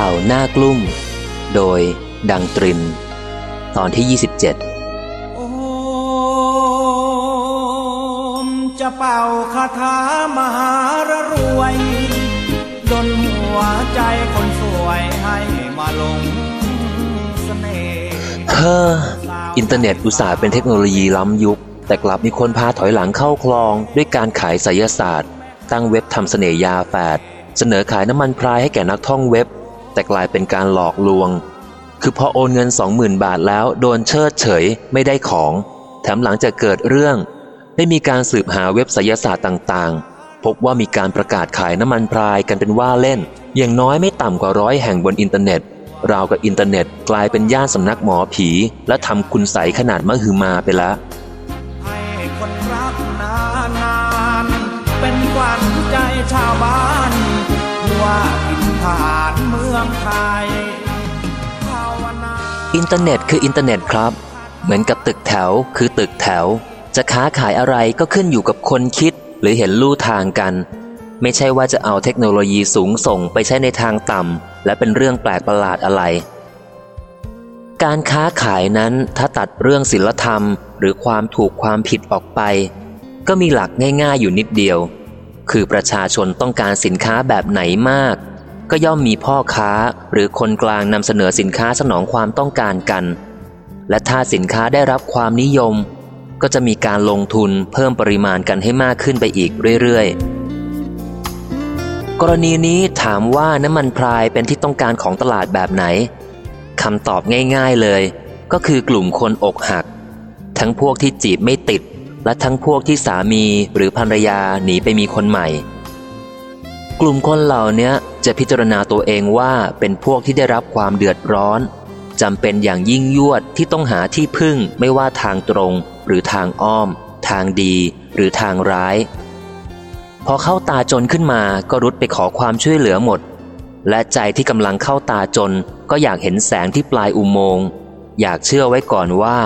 ข่าวน่ากลุ้ม โดยดังตริน ตอนที่ 27 โอม จะเป่าคาถามหารรวยดลหัวใจคนสวยให้มาลงเสน่ห์เฮ้ออินเทอร์เน็ตอุตส่าห์เป็นเทคโนโลยีล้ำยุค แต่กลับมีคนพาถอยหลังเข้าคลอง ด้วยการขายไสยศาสตร์ ตั้งเว็บทำเสน่ห์ยาแฝดเสนอขายน้ำมันพรายให้แก่นักท่องเว็บ แต่กลายเป็นการหลอกลวง คือพอโอนเงิน20,000บาทแล้วโดนเชิดเฉยไม่ได้ของ แถมหลังจากเกิดเรื่อง ได้มีการสืบหาเว็บไสยศาสตร์ต่างๆ พบว่ามีการประกาศขายน้ำมันพรายกันเป็นว่าเล่น อย่างน้อยไม่ต่ำกว่าร้อยแห่งบนอินเทอร์เน็ตราวกับอินเทอร์เน็ตกลายเป็นย่านสำนักหมอผี และทำคุณไสยขนาดมหึมาไปแล้วให้คนรักนานเป็นกวันใจชาวบ้านว่าอินทานเมื องไทยอินเทอร์เน็ตคืออินเทอร์เน็ตครับ เหมือนกับตึกแถวคือตึกแถว จะค้าขายอะไรก็ขึ้นอยู่กับคนคิดหรือเห็นลู่ทางกัน ไม่ใช่ว่าจะเอาเทคโนโลยีสูงส่งไปใช้ในทางต่ำและเป็นเรื่องแปลกประหลาดอะไร การค้าขายนั้นถ้าตัดเรื่องศีลธรรม หรือความถูกความผิดออกไป ก็มีหลักง่ายๆอยู่นิดเดียว คือประชาชนต้องการสินค้าแบบไหนมาก ก็ย่อมมีพ่อค้าหรือคนกลางนำเสนอสินค้าสนองความต้องการกัน และถ้าสินค้าได้รับความนิยม ก็จะมีการลงทุนเพิ่มปริมาณกันให้มากขึ้นไปอีกเรื่อยๆ กรณีนี้ถามว่าน้ำมันพรายเป็นที่ต้องการของตลาดแบบไหนคำตอบง่ายๆเลย ก็คือกลุ่มคนอกหัก ทั้งพวกที่จีบไม่ติด และทั้งพวกที่สามีหรือภรรยาหนีไปมีคนใหม่ กลุ่มคนเหล่านี้จะพิจารณาตัวเองว่าเป็นพวกที่ได้รับความเดือดร้อนจำเป็นอย่างยิ่งยวดที่ต้องหาที่พึ่งไม่ว่าทางตรง หรือทางอ้อม ทางดี หรือทางร้าย พอเข้าตาจนขึ้นมาก็รุดไปขอความช่วยเหลือหมด และใจที่กำลังเข้าตาจนก็อยากเห็นแสงที่ปลายอุโมงค์อยากเชื่อไว้ก่อนว่า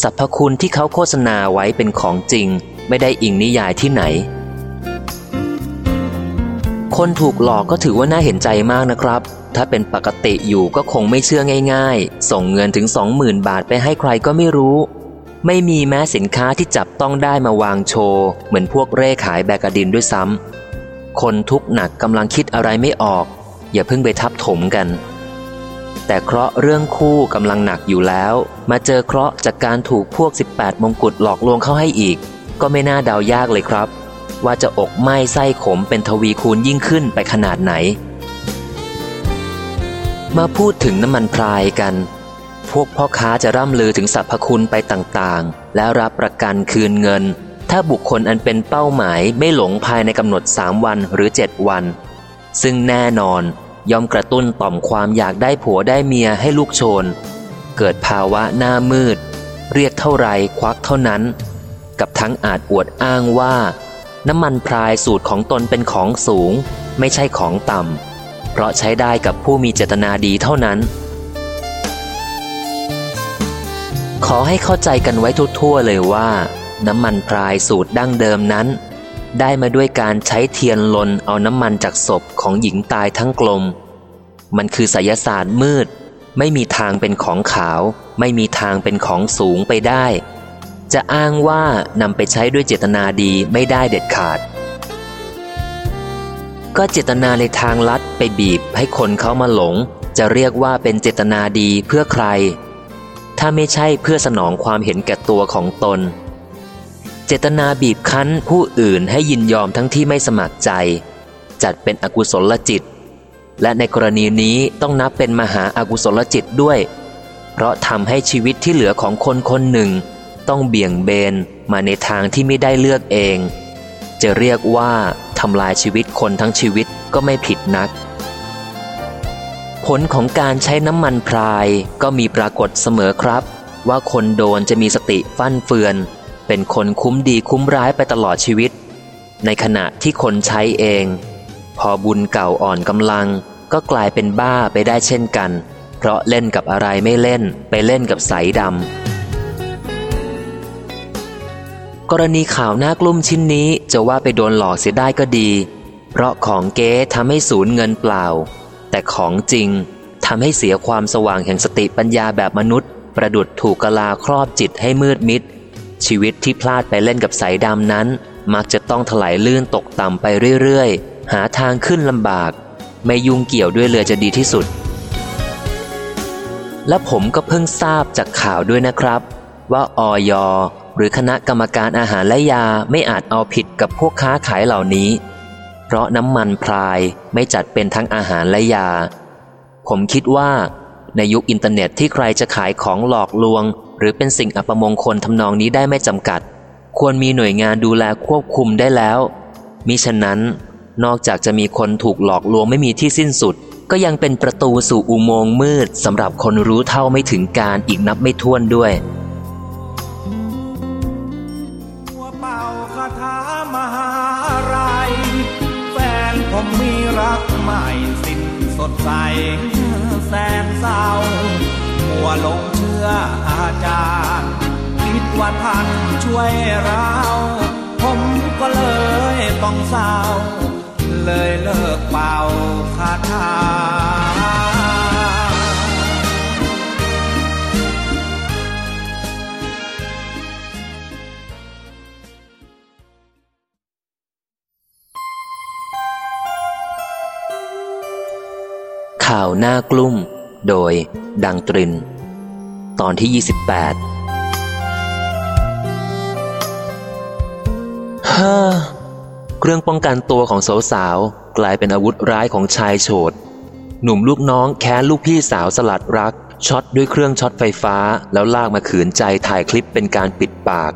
สรรพคุณที่เขาโฆษณาไว้เป็นของจริง ไม่ได้อิงนิยายที่ไหน คนถูกหลอกก็ถือว่าน่าเห็นใจมากนะครับ ถ้าเป็นปกติอยู่ก็คงไม่เชื่อง่าย ๆ ส่งเงินถึง 20,000 บาทไปให้ใครก็ไม่รู้ ไม่มีแม้สินค้าที่จับต้องได้มาวางโชว์ เหมือนพวกเร่ขายแบกกรดินด้วยซ้ำ คนทุกข์หนักกำลังคิดอะไรไม่ออก อย่าเพิ่งไปทับถมกัน แต่เคราะห์เรื่องคู่กำลังหนักอยู่แล้ว มาเจอเคราะห์จากการถูกพวก 18 มงกุฎหลอกลวงเข้าให้อีก ก็ไม่น่าเดายากเลยครับ ว่าจะอกไหม้ไส้ขมเป็นทวีคูณยิ่งขึ้นไปขนาดไหน มาพูดถึงน้ำมันพรายกัน พวกพ่อค้าจะร่ำลือถึงสรรพคุณไปต่างๆ และรับประกันคืนเงิน ถ้าบุคคลอันเป็นเป้าหมายไม่หลงภายในกำหนด 3 วันหรือ 7 วัน ซึ่งแน่นอนย่อมกระตุ้นต่อมความอยากได้ผัวได้เมียให้ลูกโชน เกิดภาวะหน้ามืด เรียกเท่าไรควักเท่านั้น กับทั้งอาจอวดอ้างว่า น้ำมันพรายสูตรของตนเป็นของสูง ไม่ใช่ของต่ำ เพราะใช้ได้กับผู้มีเจตนาดีเท่านั้น ขอให้เข้าใจกันไว้ทั่วๆเลยว่า น้ำมันพรายสูตรดั้งเดิมนั้น ได้มาด้วยการใช้เทียนลนเอาน้ำมันจากศพของหญิงตายทั้งกลม มันคือไสยศาสตร์มืด ไม่มีทางเป็นของขาว ไม่มีทางเป็นของสูงไปได้ จะอ้างว่านำไปใช้ด้วยเจตนาดีไม่ได้เด็ดขาด ก็เจตนาในทางลัดไปบีบให้คนเขามาหลง จะเรียกว่าเป็นเจตนาดีเพื่อใคร ถ้าไม่ใช่เพื่อสนองความเห็นแก่ตัวของตน เจตนาบีบคั้นผู้อื่นให้ยินยอมทั้งที่ไม่สมัครใจ จัดเป็นอกุศลจิต และในกรณีนี้ต้องนับเป็นมหาอากุศลจิตด้วย เพราะทำให้ชีวิตที่เหลือของคนคนหนึ่ง ต้องเบี่ยงเบนมาในทางที่ไม่ได้เลือกเอง จะเรียกว่าทำลายชีวิตคนทั้งชีวิตก็ไม่ผิดนัก ผลของการใช้น้ำมันพรายก็มีปรากฏเสมอครับ ว่าคนโดนจะมีสติฟั่นเฟือน เป็นคนคุ้มดีคุ้มร้ายไปตลอดชีวิต ในขณะที่คนใช้เอง พอบุญเก่าอ่อนกำลัง ก็กลายเป็นบ้าไปได้เช่นกัน เพราะเล่นกับอะไรไม่เล่นไปเล่นกับสายดำ กรณีข่าวหน้ากลุ้มชิ้นนี้จะว่าไปโดนหลอกเสียได้ก็ดี เพราะของเก๊ทำให้สูญเงินเปล่า แต่ของจริงทำให้เสียความสว่างแห่งสติปัญญาแบบมนุษย์ ประดุดถูกกลาครอบจิตให้มืดมิด ชีวิตที่พลาดไปเล่นกับสายดำนั้น มักจะต้องถลายลื่นตกต่ำไปเรื่อยๆ หาทางขึ้นลำบาก ไม่ยุ่งเกี่ยวด้วยเลยจะดีที่สุด และผมก็เพิ่งทราบจากข่าวด้วยนะครับ ว่าออย หรือคณะกรรมการอาหารและยาไม่อาจเอาผิดกับพวกค้าขายเหล่านี้ เพราะน้ำมันพรายไม่จัดเป็นทั้งอาหารและยา ผมคิดว่า ในยุคอินเทอร์เน็ตที่ใครจะขายของหลอกลวง หรือเป็นสิ่งอัปมงคลทำนองนี้ได้ไม่จำกัด ควรมีหน่วยงานดูแลควบคุมได้แล้วมิฉะนั้น นอกจากจะมีคนถูกหลอกลวงไม่มีที่สิ้นสุด ก็ยังเป็นประตูสู่อุโมงค์มืดสำหรับคนรู้เท่าไม่ถึงการอีกนับไม่ถ้วนด้วย ใสแสนเศร้ามัวหลงเชื่ออาจารย์ คิดว่าท่านช่วยเรา ผมก็เลยต้องเศร้า เลยเลิกเป่าคาถา ข่าวน่ากลุ้ม โดย ดังตริน ตอนที่ 28เฮ้อเครื่องป้องกันตัวของสาวๆ กลายเป็นอาวุธร้ายของชายโฉด หนุ่มลูกน้องแค้นลูกพี่สาวสลัดรัก ช็อตด้วยเครื่องช็อตไฟฟ้า แล้วลากมาขืนใจถ่ายคลิปเป็นการปิดปาก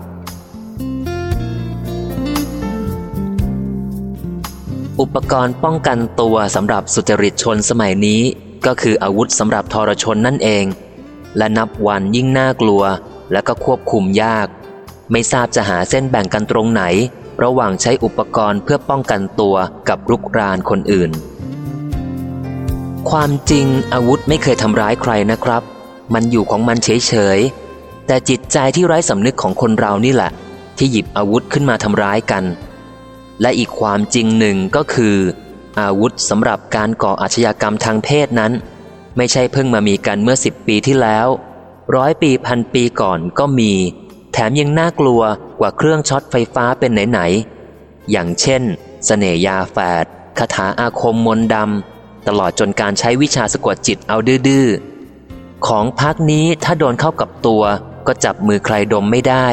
อุปกรณ์ป้องกันตัวสำหรับสุจริตชนสมัยนี้ ก็คืออาวุธสำหรับทรชนนั่นเอง และนับวันยิ่งน่ากลัวและก็ควบคุมยาก ไม่ทราบจะหาเส้นแบ่งกันตรงไหน ระหว่างใช้อุปกรณ์เพื่อป้องกันตัวกับรุกรานคนอื่น ความจริงอาวุธไม่เคยทำร้ายใครนะครับ มันอยู่ของมันเฉยๆแต่จิตใจที่ไร้สำนึกของคนเรานี่แหละ ที่หยิบอาวุธขึ้นมาทำร้ายกัน และอีกความจริงหนึ่งก็คือ อาวุธสำหรับการก่ออาชญากรรมทางเพศนั้น ไม่ใช่เพิ่งมามีกันเมื่อสิบปีที่แล้ว ร้อยปีพันปีก่อนก็มี แถมยังน่ากลัวกว่าเครื่องช็อตไฟฟ้าเป็นไหนๆ อย่างเช่นเสน่ห์ยาแฝดคาถาอาคมมนดำตลอดจนการใช้วิชาสะกดจิตเอาดื้อของพักนี้ถ้าโดนเข้ากับตัวก็จับมือใครดมไม่ได้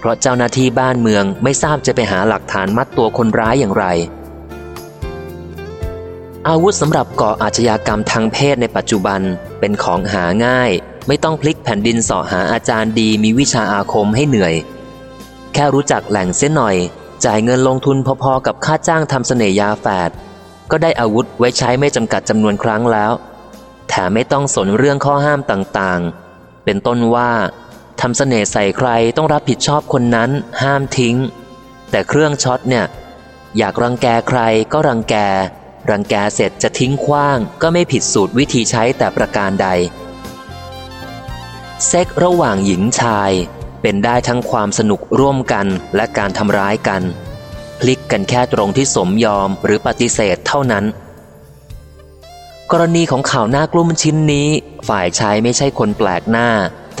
เพราะเจ้าหน้าที่บ้านเมืองไม่ทราบจะไปหาหลักฐานมัดตัวคนร้ายอย่างไร อาวุธสำหรับก่ออาชญากรรมทางเพศในปัจจุบันเป็นของหาง่าย ไม่ต้องพลิกแผ่นดินเสาะหาอาจารย์ดีมีวิชาอาคมให้เหนื่อย แค่รู้จักแหล่งเส้นหน่อย จ่ายเงินลงทุนพอๆกับค่าจ้างทำเสน่ยาแฝดก็ได้อาวุธไว้ใช้ไม่จำกัดจำนวนครั้งแล้วแถมไม่ต้องสนเรื่องข้อห้ามต่างๆ เป็นต้นว่า ทำเสน่ห์ใส่ใครต้องรับผิดชอบคนนั้นห้ามทิ้ง แต่เครื่องช็อตเนี่ย อยากรังแกใครก็รังแก รังแกเสร็จจะทิ้งขว้าง ก็ไม่ผิดสูตรวิธีใช้แต่ประการใด เซ็กระหว่างหญิงชาย เป็นได้ทั้งความสนุกร่วมกันและการทำร้ายกัน พลิกกันแค่ตรงที่สมยอมหรือปฏิเสธเท่านั้นกรณีของข่าวหน้ากลุ้มชิ้นนี้ ฝ่ายชายไม่ใช่คนแปลกหน้า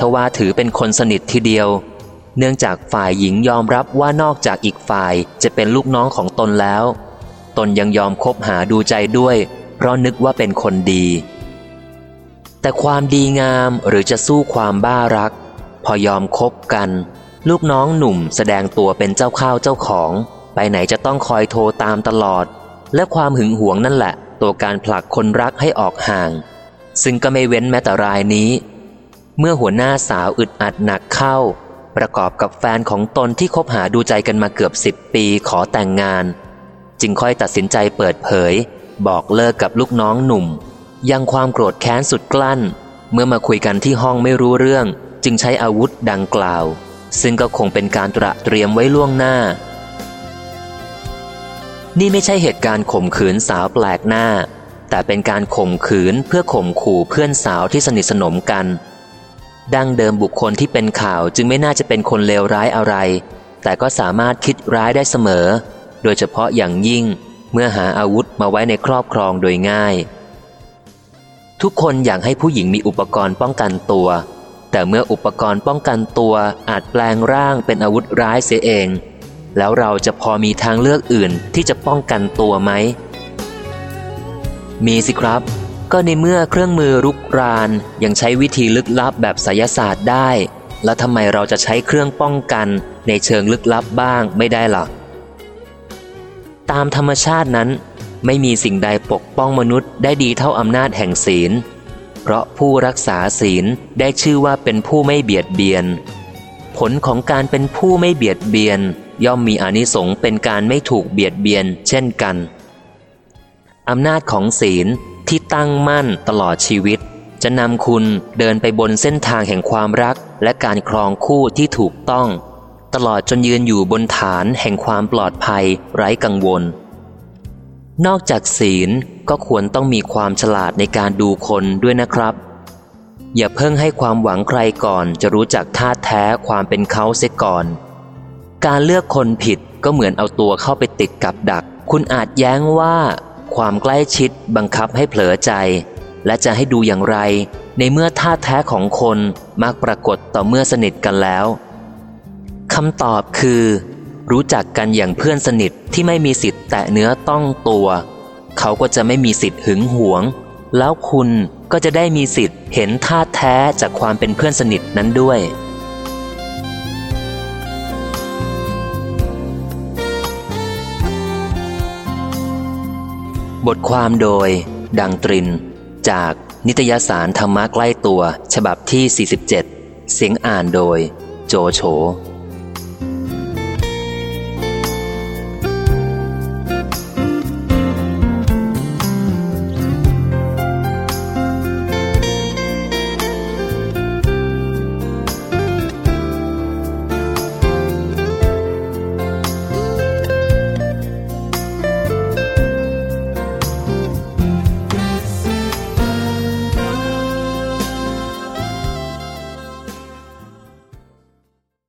ทว่าถือเป็นคนสนิททีเดียว เนื่องจากฝ่ายหญิงยอมรับว่านอกจากอีกฝ่ายจะเป็นลูกน้องของตนแล้ว ตนยังยอมคบหาดูใจด้วย เพราะนึกว่าเป็นคนดี แต่ความดีงามหรือจะสู้ความบ้ารัก พอยอมคบกัน ลูกน้องหนุ่มแสดงตัวเป็นเจ้าข้าวเจ้าของ ไปไหนจะต้องคอยโทรตามตลอด และความหึงหวงนั่นแหละ ตัวการผลักคนรักให้ออกห่าง ซึ่งก็ไม่เว้นแม้แต่รายนี้ เมื่อหัวหน้าสาวอึดอัดหนักเข้า ประกอบกับแฟนของตนที่คบหาดูใจกันมาเกือบสิบปีขอแต่งงาน จึงค่อยตัดสินใจเปิดเผย บอกเลิกกับลูกน้องหนุ่ม ยังความโกรธแค้นสุดกลั้น เมื่อมาคุยกันที่ห้องไม่รู้เรื่อง จึงใช้อาวุธดังกล่าว ซึ่งก็คงเป็นการตระเตรียมไว้ล่วงหน้า นี่ไม่ใช่เหตุการณ์ข่มขืนสาวแปลกหน้า แต่เป็นการข่มขืนเพื่อข่มขู่เพื่อนสาวที่สนิทสนมกัน ดั้งเดิมบุคคลที่เป็นข่าวจึงไม่น่าจะเป็นคนเลวร้ายอะไร แต่ก็สามารถคิดร้ายได้เสมอ โดยเฉพาะอย่างยิ่งเมื่อหาอาวุธมาไว้ในครอบครองโดยง่าย ทุกคนอยากให้ผู้หญิงมีอุปกรณ์ป้องกันตัว แต่เมื่ออุปกรณ์ป้องกันตัวอาจแปลงร่างเป็นอาวุธร้ายเสียเอง แล้วเราจะพอมีทางเลือกอื่นที่จะป้องกันตัวไหม มีสิครับ ก็ในเมื่อเครื่องมือรุกราน ยังใช้วิธีลึกลับแบบไสยศาสตร์ได้ แล้วทำไมเราจะใช้เครื่องป้องกันในเชิงลึกลับบ้างไม่ได้ล่ะตามธรรมชาตินั้น ไม่มีสิ่งใดปกป้องมนุษย์ได้ดีเท่าอำนาจแห่งศีล เพราะผู้รักษาศีลได้ชื่อว่าเป็นผู้ไม่เบียดเบียน ผลของการเป็นผู้ไม่เบียดเบียน ย่อมมีอนิสงส์เป็นการไม่ถูกเบียดเบียน เช่นกันอำนาจของศีล ที่ตั้งมั่นตลอดชีวิต จะนำคุณเดินไปบนเส้นทางแห่งความรัก และการครองคู่ที่ถูกต้อง ตลอดจนยืนอยู่บนฐานแห่งความปลอดภัยไร้กังวล นอกจากศีลก็ควรต้องมีความฉลาดในการดูคนด้วยนะครับ อย่าเพิ่งให้ความหวังใครก่อนจะรู้จักท่าแท้ความเป็นเขาเสียก่อน การเลือกคนผิดก็เหมือนเอาตัวเข้าไปติดกับดัก คุณอาจแย้งว่า ความใกล้ชิดบังคับให้เผลอใจ และจะให้ดูอย่างไร ในเมื่อท่าแท้ของคนมักปรากฏต่อเมื่อสนิทกันแล้วคำตอบคือ รู้จักกันอย่างเพื่อนสนิทที่ไม่มีสิทธิ์แตะเนื้อต้องตัว เขาก็จะไม่มีสิทธิ์หึงหวง แล้วคุณก็จะได้มีสิทธิ์เห็นท่าแท้จากความเป็นเพื่อนสนิทนั้นด้วย บทความโดย ดังตริน จากนิตยสารธรรมะใกล้ตัว ฉบับที่ 47 เสียงอ่านโดย โจโฉ